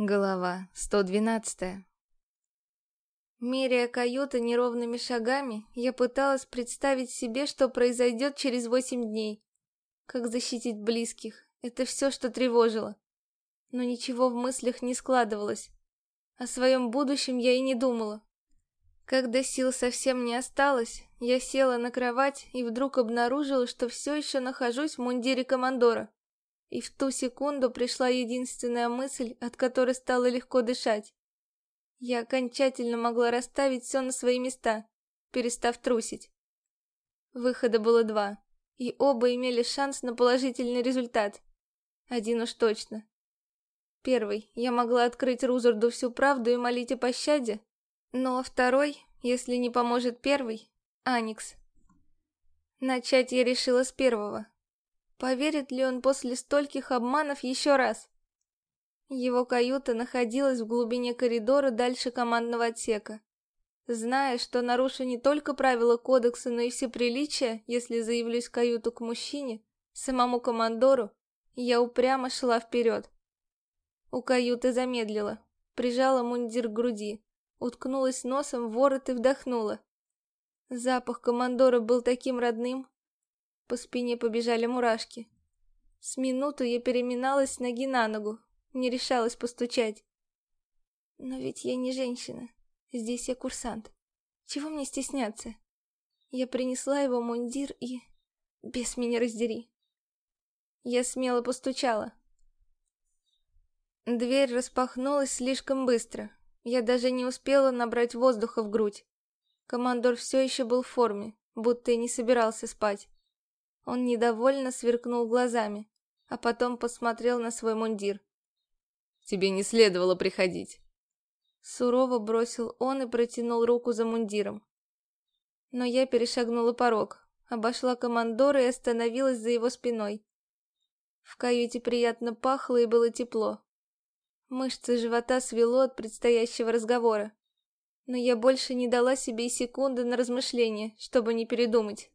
Глава 112 Меряя каюты неровными шагами, я пыталась представить себе, что произойдет через восемь дней. Как защитить близких, это все, что тревожило. Но ничего в мыслях не складывалось. О своем будущем я и не думала. Когда сил совсем не осталось, я села на кровать и вдруг обнаружила, что все еще нахожусь в мундире командора. И в ту секунду пришла единственная мысль, от которой стало легко дышать. Я окончательно могла расставить все на свои места, перестав трусить. Выхода было два, и оба имели шанс на положительный результат. Один уж точно. Первый, я могла открыть Рузарду всю правду и молить о пощаде. Но второй, если не поможет первый, Аникс. Начать я решила с первого. Поверит ли он после стольких обманов еще раз? Его каюта находилась в глубине коридора дальше командного отсека. Зная, что нарушу не только правила кодекса, но и все приличия, если заявлюсь в каюту к мужчине, самому командору, я упрямо шла вперед. У каюты замедлила, прижала мундир к груди, уткнулась носом в ворот и вдохнула. Запах командора был таким родным, по спине побежали мурашки. С минуту я переминалась ноги на ногу, не решалась постучать. Но ведь я не женщина. Здесь я курсант. Чего мне стесняться? Я принесла его мундир и... Без меня раздери. Я смело постучала. Дверь распахнулась слишком быстро. Я даже не успела набрать воздуха в грудь. Командор все еще был в форме, будто и не собирался спать. Он недовольно сверкнул глазами, а потом посмотрел на свой мундир. «Тебе не следовало приходить». Сурово бросил он и протянул руку за мундиром. Но я перешагнула порог, обошла командора и остановилась за его спиной. В каюте приятно пахло и было тепло. Мышцы живота свело от предстоящего разговора. Но я больше не дала себе и секунды на размышление, чтобы не передумать.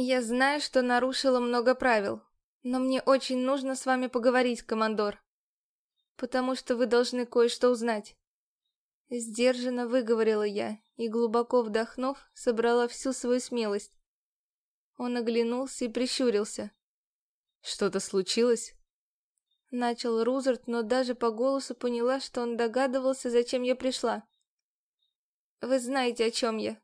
Я знаю, что нарушила много правил, но мне очень нужно с вами поговорить, командор. Потому что вы должны кое-что узнать. Сдержанно выговорила я и, глубоко вдохнув, собрала всю свою смелость. Он оглянулся и прищурился. «Что-то случилось?» Начал Рузерт, но даже по голосу поняла, что он догадывался, зачем я пришла. «Вы знаете, о чем я?»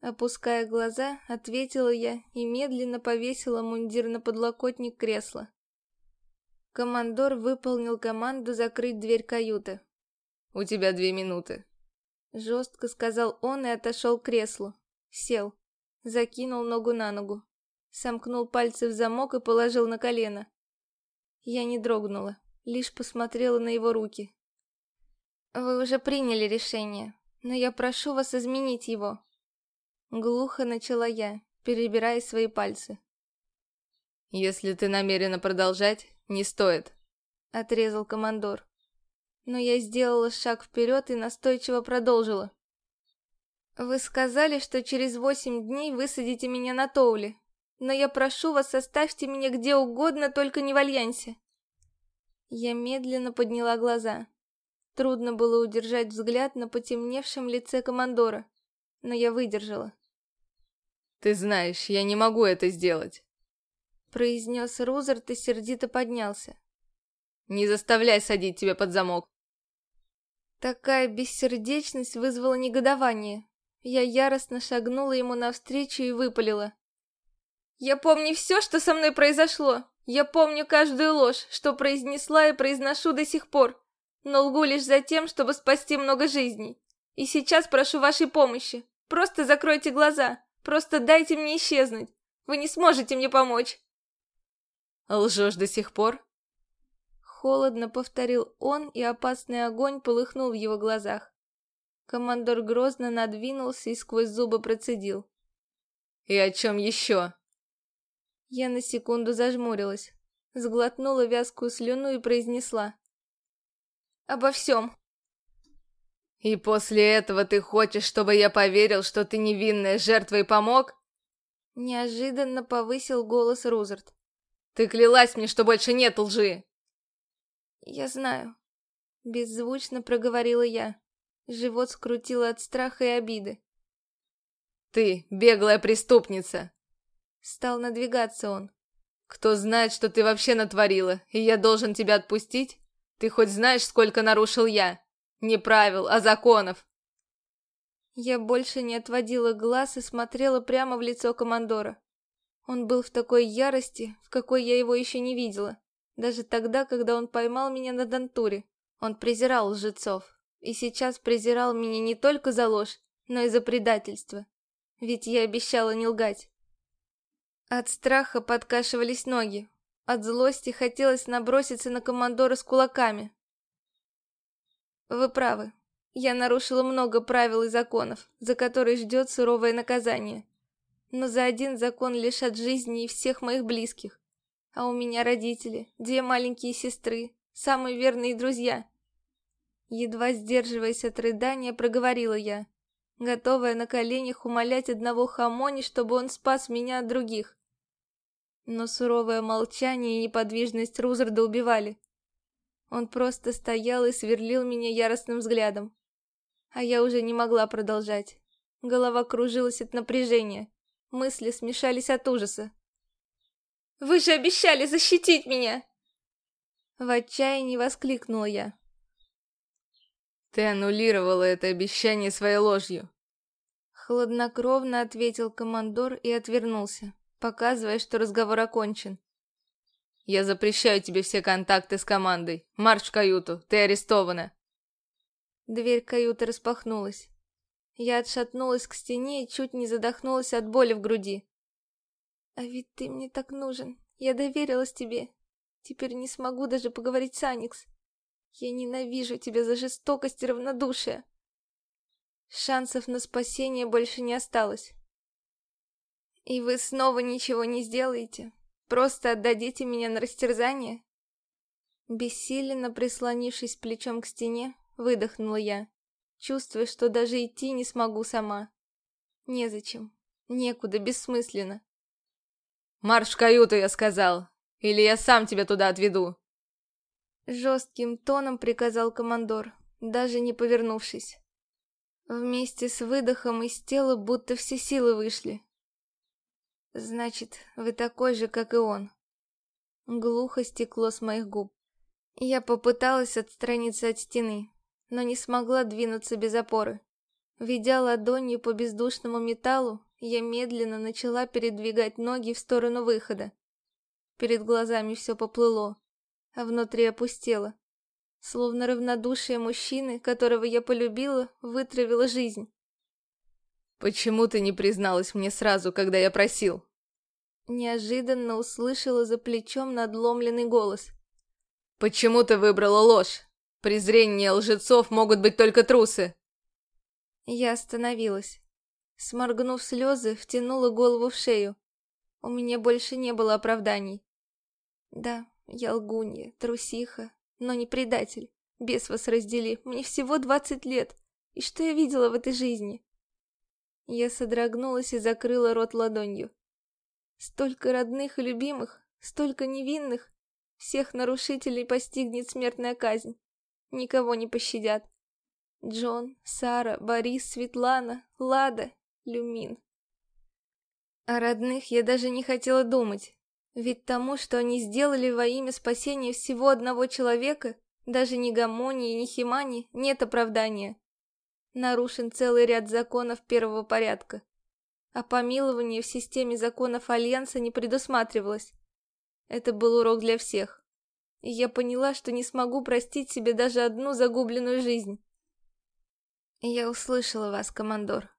Опуская глаза, ответила я и медленно повесила мундир на подлокотник кресла. Командор выполнил команду закрыть дверь каюты. «У тебя две минуты», — жестко сказал он и отошел к креслу. Сел, закинул ногу на ногу, сомкнул пальцы в замок и положил на колено. Я не дрогнула, лишь посмотрела на его руки. «Вы уже приняли решение, но я прошу вас изменить его», Глухо начала я, перебирая свои пальцы. «Если ты намерена продолжать, не стоит», — отрезал командор. Но я сделала шаг вперед и настойчиво продолжила. «Вы сказали, что через восемь дней высадите меня на Тоуле, но я прошу вас, оставьте меня где угодно, только не в Альянсе». Я медленно подняла глаза. Трудно было удержать взгляд на потемневшем лице командора, но я выдержала. «Ты знаешь, я не могу это сделать», — произнес Рузерт и сердито поднялся. «Не заставляй садить тебя под замок». Такая бессердечность вызвала негодование. Я яростно шагнула ему навстречу и выпалила. «Я помню все, что со мной произошло. Я помню каждую ложь, что произнесла и произношу до сих пор, но лгу лишь за тем, чтобы спасти много жизней. И сейчас прошу вашей помощи. Просто закройте глаза. Просто дайте мне исчезнуть. Вы не сможете мне помочь. Лжешь до сих пор? Холодно повторил он, и опасный огонь полыхнул в его глазах. Командор грозно надвинулся и сквозь зубы процедил. «И о чем еще?» Я на секунду зажмурилась, сглотнула вязкую слюну и произнесла. «Обо всем. «И после этого ты хочешь, чтобы я поверил, что ты невинная жертва и помог?» Неожиданно повысил голос Рузерт. «Ты клялась мне, что больше нет лжи!» «Я знаю», Беззвучно проговорила я. Живот скрутило от страха и обиды. «Ты беглая преступница!» Стал надвигаться он. «Кто знает, что ты вообще натворила, и я должен тебя отпустить? Ты хоть знаешь, сколько нарушил я? Не правил, а законов!» Я больше не отводила глаз и смотрела прямо в лицо командора. Он был в такой ярости, в какой я его еще не видела. Даже тогда, когда он поймал меня на Дантуре. Он презирал лжецов. И сейчас презирал меня не только за ложь, но и за предательство. Ведь я обещала не лгать. От страха подкашивались ноги. От злости хотелось наброситься на командора с кулаками. Вы правы. Я нарушила много правил и законов, за которые ждет суровое наказание. Но за один закон лишат жизни и всех моих близких. А у меня родители, две маленькие сестры, самые верные друзья. Едва сдерживаясь от рыдания, проговорила я, готовая на коленях умолять одного Хамони, чтобы он спас меня от других. Но суровое молчание и неподвижность Рузарда убивали. Он просто стоял и сверлил меня яростным взглядом. А я уже не могла продолжать. Голова кружилась от напряжения. Мысли смешались от ужаса. «Вы же обещали защитить меня!» В отчаянии воскликнула я. «Ты аннулировала это обещание своей ложью!» Хладнокровно ответил командор и отвернулся, показывая, что разговор окончен. «Я запрещаю тебе все контакты с командой. Марш в каюту, ты арестована!» Дверь каюты распахнулась. Я отшатнулась к стене и чуть не задохнулась от боли в груди. «А ведь ты мне так нужен. Я доверилась тебе. Теперь не смогу даже поговорить с Аникс. Я ненавижу тебя за жестокость и равнодушие». Шансов на спасение больше не осталось. «И вы снова ничего не сделаете? Просто отдадите меня на растерзание?» Бессиленно прислонившись плечом к стене, выдохнула я чувствуя, что даже идти не смогу сама. Незачем. Некуда, бессмысленно. «Марш в каюту, я сказал! Или я сам тебя туда отведу!» Жестким тоном приказал командор, даже не повернувшись. Вместе с выдохом из тела будто все силы вышли. «Значит, вы такой же, как и он». Глухо стекло с моих губ. Я попыталась отстраниться от стены, но не смогла двинуться без опоры. Ведя ладонью по бездушному металлу, я медленно начала передвигать ноги в сторону выхода. Перед глазами все поплыло, а внутри опустело. Словно равнодушие мужчины, которого я полюбила, вытравило жизнь. «Почему ты не призналась мне сразу, когда я просил?» Неожиданно услышала за плечом надломленный голос. «Почему ты выбрала ложь?» Презрение лжецов могут быть только трусы. Я остановилась. Сморгнув слезы, втянула голову в шею. У меня больше не было оправданий. Да, я лгунья, трусиха, но не предатель. Без вас раздели, мне всего двадцать лет. И что я видела в этой жизни? Я содрогнулась и закрыла рот ладонью. Столько родных и любимых, столько невинных. Всех нарушителей постигнет смертная казнь никого не пощадят. Джон, Сара, Борис, Светлана, Лада, Люмин. О родных я даже не хотела думать, ведь тому, что они сделали во имя спасения всего одного человека, даже ни Гамонии, ни Химани, нет оправдания. Нарушен целый ряд законов первого порядка. А помилование в системе законов Альянса не предусматривалось. Это был урок для всех и я поняла, что не смогу простить себе даже одну загубленную жизнь. Я услышала вас, командор.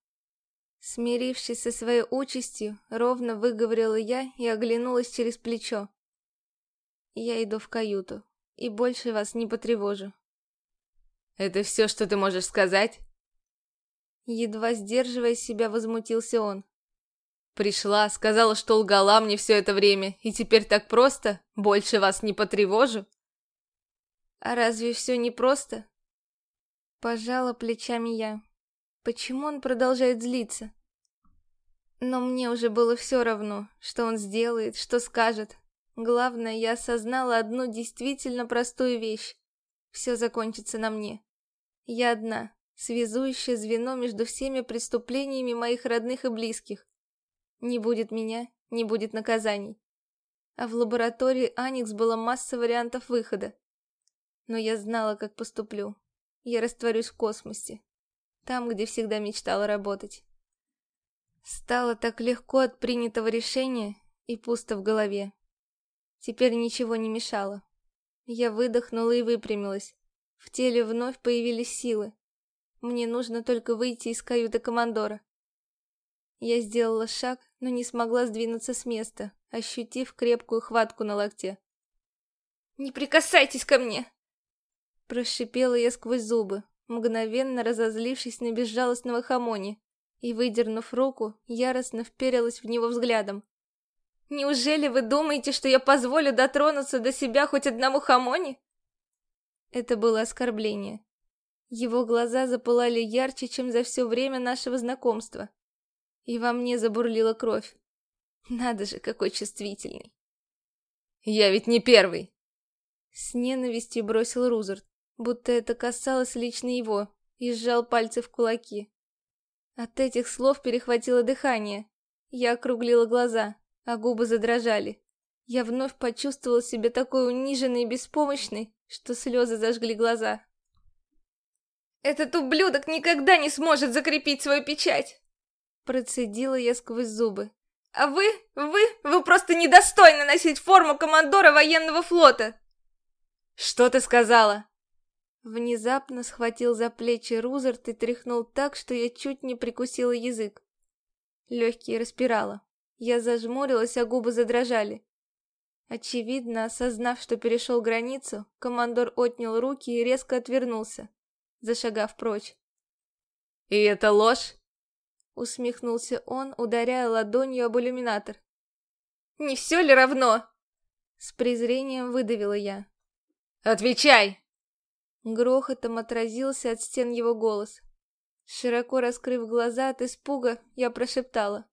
Смирившись со своей участью, ровно выговорила я и оглянулась через плечо. Я иду в каюту, и больше вас не потревожу. Это все, что ты можешь сказать? Едва сдерживая себя, возмутился он. Пришла, сказала, что лгала мне все это время, и теперь так просто? Больше вас не потревожу? А разве все не просто? Пожала плечами я. Почему он продолжает злиться? Но мне уже было все равно, что он сделает, что скажет. Главное, я осознала одну действительно простую вещь. все закончится на мне. Я одна, связующее звено между всеми преступлениями моих родных и близких. Не будет меня, не будет наказаний. А в лаборатории Аникс было масса вариантов выхода. Но я знала, как поступлю. Я растворюсь в космосе. Там, где всегда мечтала работать. Стало так легко от принятого решения и пусто в голове. Теперь ничего не мешало. Я выдохнула и выпрямилась. В теле вновь появились силы. Мне нужно только выйти из каюты командора. Я сделала шаг, но не смогла сдвинуться с места, ощутив крепкую хватку на локте. «Не прикасайтесь ко мне!» Прошипела я сквозь зубы, мгновенно разозлившись на безжалостного хамони, и, выдернув руку, яростно вперилась в него взглядом. «Неужели вы думаете, что я позволю дотронуться до себя хоть одному хамони?» Это было оскорбление. Его глаза запылали ярче, чем за все время нашего знакомства. И во мне забурлила кровь. Надо же, какой чувствительный. «Я ведь не первый!» С ненавистью бросил Рузерт, будто это касалось лично его, и сжал пальцы в кулаки. От этих слов перехватило дыхание. Я округлила глаза, а губы задрожали. Я вновь почувствовала себя такой униженной и беспомощной, что слезы зажгли глаза. «Этот ублюдок никогда не сможет закрепить свою печать!» Процедила я сквозь зубы. «А вы, вы, вы просто недостойны носить форму командора военного флота!» «Что ты сказала?» Внезапно схватил за плечи Рузерт и тряхнул так, что я чуть не прикусила язык. Легкие распирала. Я зажмурилась, а губы задрожали. Очевидно, осознав, что перешел границу, командор отнял руки и резко отвернулся, зашагав прочь. «И это ложь?» Усмехнулся он, ударяя ладонью об иллюминатор. «Не все ли равно?» С презрением выдавила я. «Отвечай!» Грохотом отразился от стен его голос. Широко раскрыв глаза от испуга, я прошептала.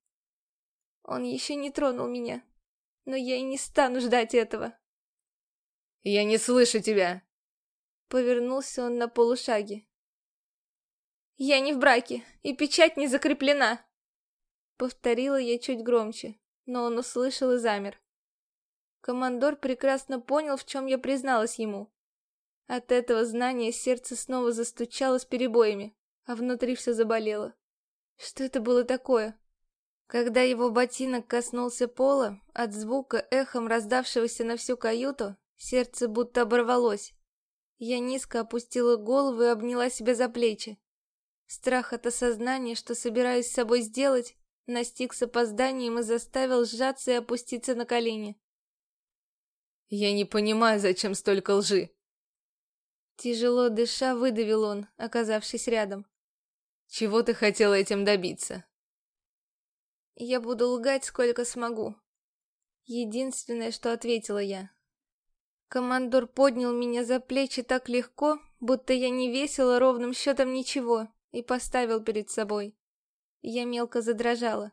Он еще не тронул меня но я и не стану ждать этого. Я не слышу тебя. Повернулся он на полушаге. Я не в браке, и печать не закреплена. Повторила я чуть громче, но он услышал и замер. Командор прекрасно понял, в чем я призналась ему. От этого знания сердце снова застучало с перебоями, а внутри все заболело. Что это было такое? Когда его ботинок коснулся пола, от звука, эхом раздавшегося на всю каюту, сердце будто оборвалось. Я низко опустила голову и обняла себя за плечи. Страх от осознания, что собираюсь с собой сделать, настиг с опозданием и заставил сжаться и опуститься на колени. «Я не понимаю, зачем столько лжи». Тяжело дыша, выдавил он, оказавшись рядом. «Чего ты хотела этим добиться?» Я буду лгать, сколько смогу. Единственное, что ответила я. Командор поднял меня за плечи так легко, будто я не весила ровным счетом ничего, и поставил перед собой. Я мелко задрожала.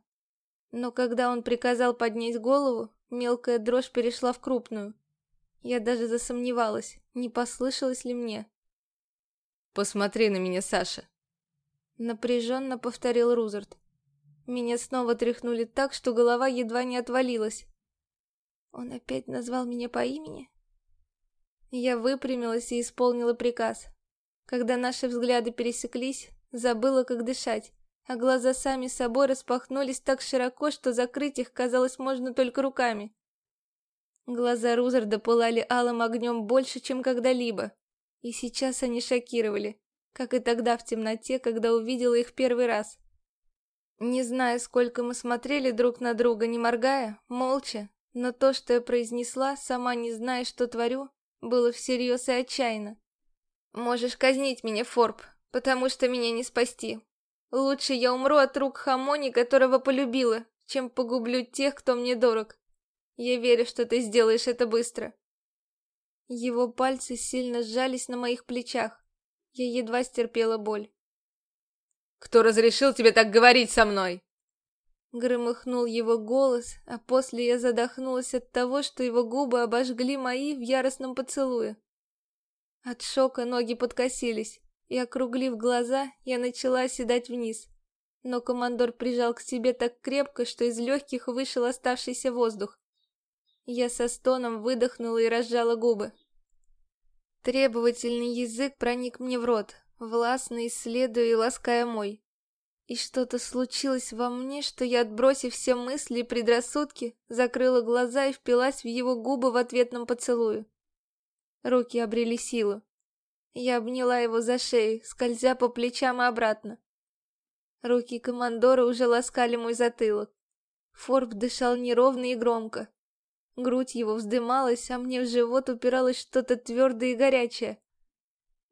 Но когда он приказал поднять голову, мелкая дрожь перешла в крупную. Я даже засомневалась, не послышалось ли мне. «Посмотри на меня, Саша!» Напряженно повторил Рузерт. Меня снова тряхнули так, что голова едва не отвалилась. Он опять назвал меня по имени? Я выпрямилась и исполнила приказ. Когда наши взгляды пересеклись, забыла, как дышать, а глаза сами собой распахнулись так широко, что закрыть их, казалось, можно только руками. Глаза Рузарда пылали алым огнем больше, чем когда-либо, и сейчас они шокировали, как и тогда в темноте, когда увидела их первый раз. Не знаю, сколько мы смотрели друг на друга, не моргая, молча, но то, что я произнесла, сама не зная, что творю, было всерьез и отчаянно. Можешь казнить меня, Форб, потому что меня не спасти. Лучше я умру от рук Хамони, которого полюбила, чем погублю тех, кто мне дорог. Я верю, что ты сделаешь это быстро. Его пальцы сильно сжались на моих плечах. Я едва стерпела боль. Кто разрешил тебе так говорить со мной?» Громыхнул его голос, а после я задохнулась от того, что его губы обожгли мои в яростном поцелуе. От шока ноги подкосились, и, округлив глаза, я начала оседать вниз. Но командор прижал к себе так крепко, что из легких вышел оставшийся воздух. Я со стоном выдохнула и разжала губы. Требовательный язык проник мне в рот, властно исследуя и лаская мой. И что-то случилось во мне, что я, отбросив все мысли и предрассудки, закрыла глаза и впилась в его губы в ответном поцелую. Руки обрели силу. Я обняла его за шею, скользя по плечам и обратно. Руки командора уже ласкали мой затылок. Форб дышал неровно и громко. Грудь его вздымалась, а мне в живот упиралось что-то твердое и горячее.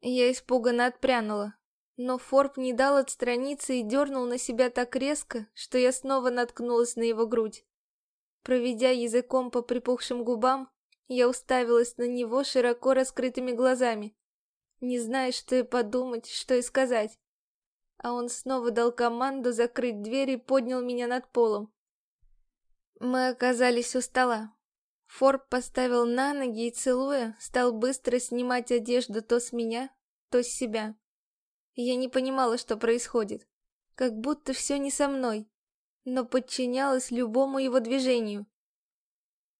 Я испуганно отпрянула, но Форб не дал отстраниться и дернул на себя так резко, что я снова наткнулась на его грудь. Проведя языком по припухшим губам, я уставилась на него широко раскрытыми глазами, не зная, что и подумать, что и сказать. А он снова дал команду закрыть дверь и поднял меня над полом. Мы оказались у стола. Форб поставил на ноги и, целуя, стал быстро снимать одежду то с меня, то с себя. Я не понимала, что происходит. Как будто все не со мной, но подчинялась любому его движению.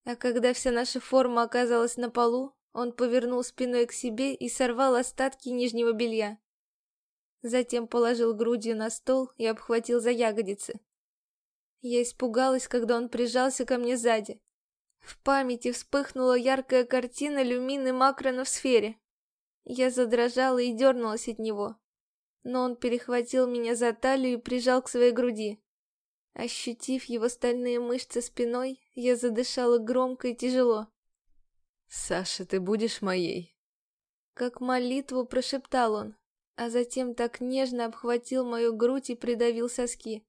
А когда вся наша форма оказалась на полу, он повернул спиной к себе и сорвал остатки нижнего белья. Затем положил грудью на стол и обхватил за ягодицы. Я испугалась, когда он прижался ко мне сзади. В памяти вспыхнула яркая картина люмины Макрона в сфере. Я задрожала и дернулась от него. Но он перехватил меня за талию и прижал к своей груди. Ощутив его стальные мышцы спиной, я задышала громко и тяжело. «Саша, ты будешь моей?» Как молитву прошептал он, а затем так нежно обхватил мою грудь и придавил соски.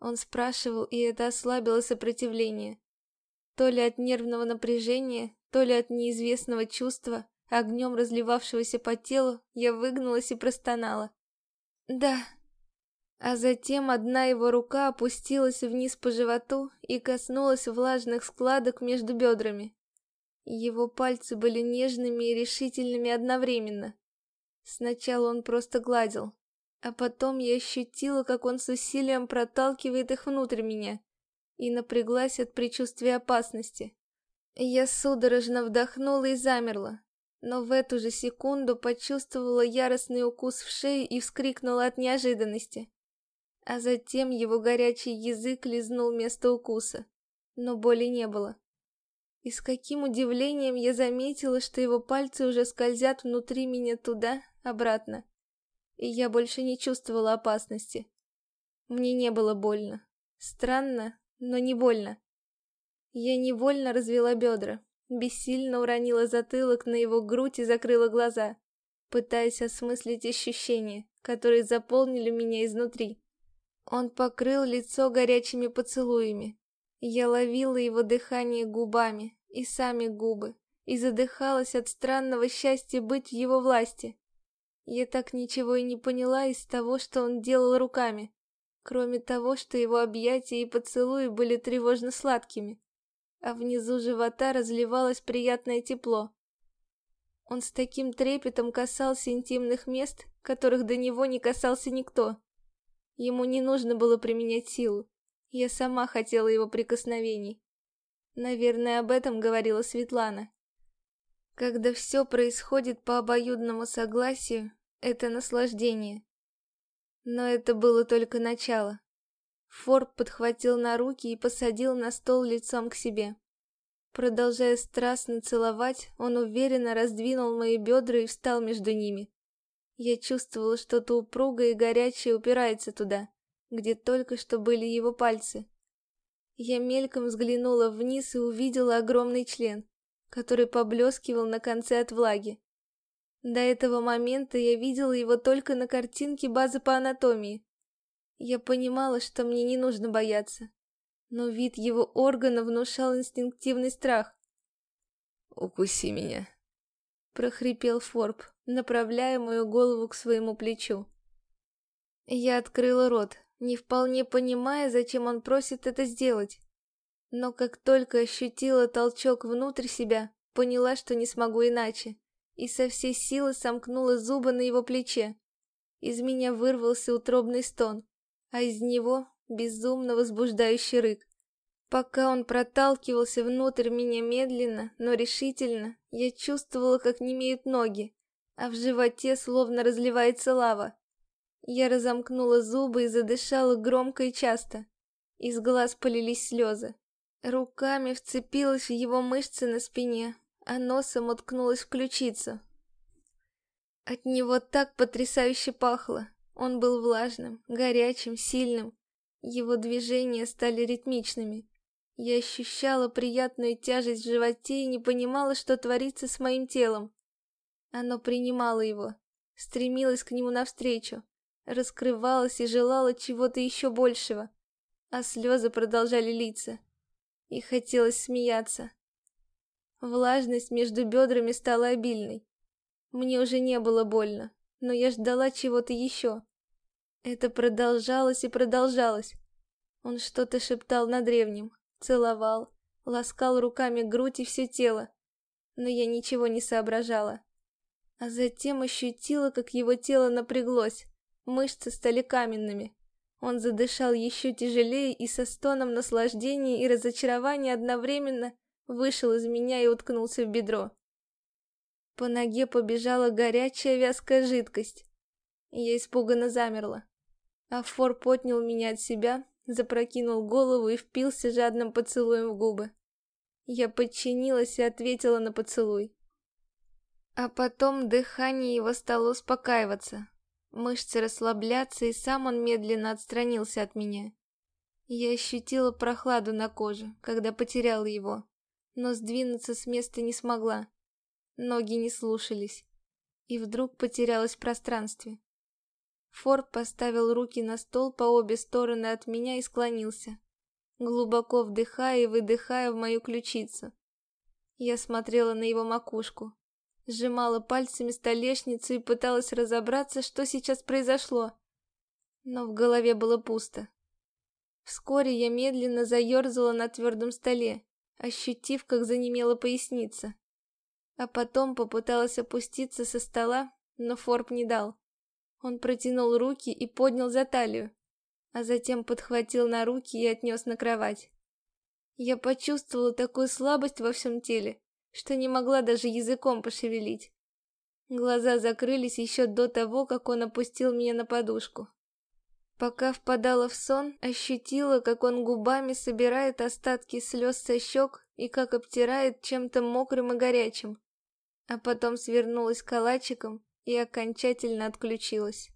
Он спрашивал, и это ослабило сопротивление. То ли от нервного напряжения, то ли от неизвестного чувства, огнем разливавшегося по телу, я выгнулась и простонала. «Да». А затем одна его рука опустилась вниз по животу и коснулась влажных складок между бедрами. Его пальцы были нежными и решительными одновременно. Сначала он просто гладил, а потом я ощутила, как он с усилием проталкивает их внутрь меня и напряглась от предчувствия опасности. Я судорожно вдохнула и замерла, но в эту же секунду почувствовала яростный укус в шею и вскрикнула от неожиданности. А затем его горячий язык лизнул место укуса, но боли не было. И с каким удивлением я заметила, что его пальцы уже скользят внутри меня туда, обратно. И я больше не чувствовала опасности. Мне не было больно. Странно, но не больно. Я невольно развела бедра, бессильно уронила затылок на его грудь и закрыла глаза, пытаясь осмыслить ощущения, которые заполнили меня изнутри. Он покрыл лицо горячими поцелуями. Я ловила его дыхание губами и сами губы, и задыхалась от странного счастья быть в его власти. Я так ничего и не поняла из того, что он делал руками кроме того, что его объятия и поцелуи были тревожно сладкими, а внизу живота разливалось приятное тепло. Он с таким трепетом касался интимных мест, которых до него не касался никто. Ему не нужно было применять силу. Я сама хотела его прикосновений. Наверное, об этом говорила Светлана. Когда все происходит по обоюдному согласию, это наслаждение. Но это было только начало. Форб подхватил на руки и посадил на стол лицом к себе. Продолжая страстно целовать, он уверенно раздвинул мои бедра и встал между ними. Я чувствовала что-то упругое и горячее упирается туда, где только что были его пальцы. Я мельком взглянула вниз и увидела огромный член, который поблескивал на конце от влаги. До этого момента я видела его только на картинке базы по анатомии. Я понимала, что мне не нужно бояться, но вид его органа внушал инстинктивный страх. «Укуси меня», — прохрипел Форб, направляя мою голову к своему плечу. Я открыла рот, не вполне понимая, зачем он просит это сделать. Но как только ощутила толчок внутрь себя, поняла, что не смогу иначе и со всей силы сомкнула зубы на его плече. Из меня вырвался утробный стон, а из него безумно возбуждающий рык. Пока он проталкивался внутрь меня медленно, но решительно, я чувствовала, как немеют ноги, а в животе словно разливается лава. Я разомкнула зубы и задышала громко и часто. Из глаз полились слезы. Руками вцепилась в его мышцы на спине, а носом уткнулась в ключицу. От него так потрясающе пахло. Он был влажным, горячим, сильным. Его движения стали ритмичными. Я ощущала приятную тяжесть в животе и не понимала, что творится с моим телом. Оно принимало его, стремилось к нему навстречу, раскрывалось и желало чего-то еще большего. А слезы продолжали литься. И хотелось смеяться. Влажность между бедрами стала обильной. Мне уже не было больно, но я ждала чего-то еще. Это продолжалось и продолжалось. Он что-то шептал на древнем, целовал, ласкал руками грудь и все тело. Но я ничего не соображала. А затем ощутила, как его тело напряглось, мышцы стали каменными. Он задышал еще тяжелее и со стоном наслаждения и разочарования одновременно вышел из меня и уткнулся в бедро. По ноге побежала горячая вязкая жидкость. Я испуганно замерла. А Фор поднял меня от себя, запрокинул голову и впился жадным поцелуем в губы. Я подчинилась и ответила на поцелуй. А потом дыхание его стало успокаиваться, мышцы расслабляться, и сам он медленно отстранился от меня. Я ощутила прохладу на коже, когда потеряла его, но сдвинуться с места не смогла. Ноги не слушались, и вдруг потерялась в пространстве. Форд поставил руки на стол по обе стороны от меня и склонился, глубоко вдыхая и выдыхая в мою ключицу. Я смотрела на его макушку, сжимала пальцами столешницу и пыталась разобраться, что сейчас произошло. Но в голове было пусто. Вскоре я медленно заерзала на твердом столе, ощутив, как занемела поясница. А потом попыталась опуститься со стола, но Форб не дал. Он протянул руки и поднял за талию, а затем подхватил на руки и отнес на кровать. Я почувствовала такую слабость во всем теле, что не могла даже языком пошевелить. Глаза закрылись еще до того, как он опустил меня на подушку. Пока впадала в сон, ощутила, как он губами собирает остатки слез со щек и как обтирает чем-то мокрым и горячим. А потом свернулась калачиком и окончательно отключилась.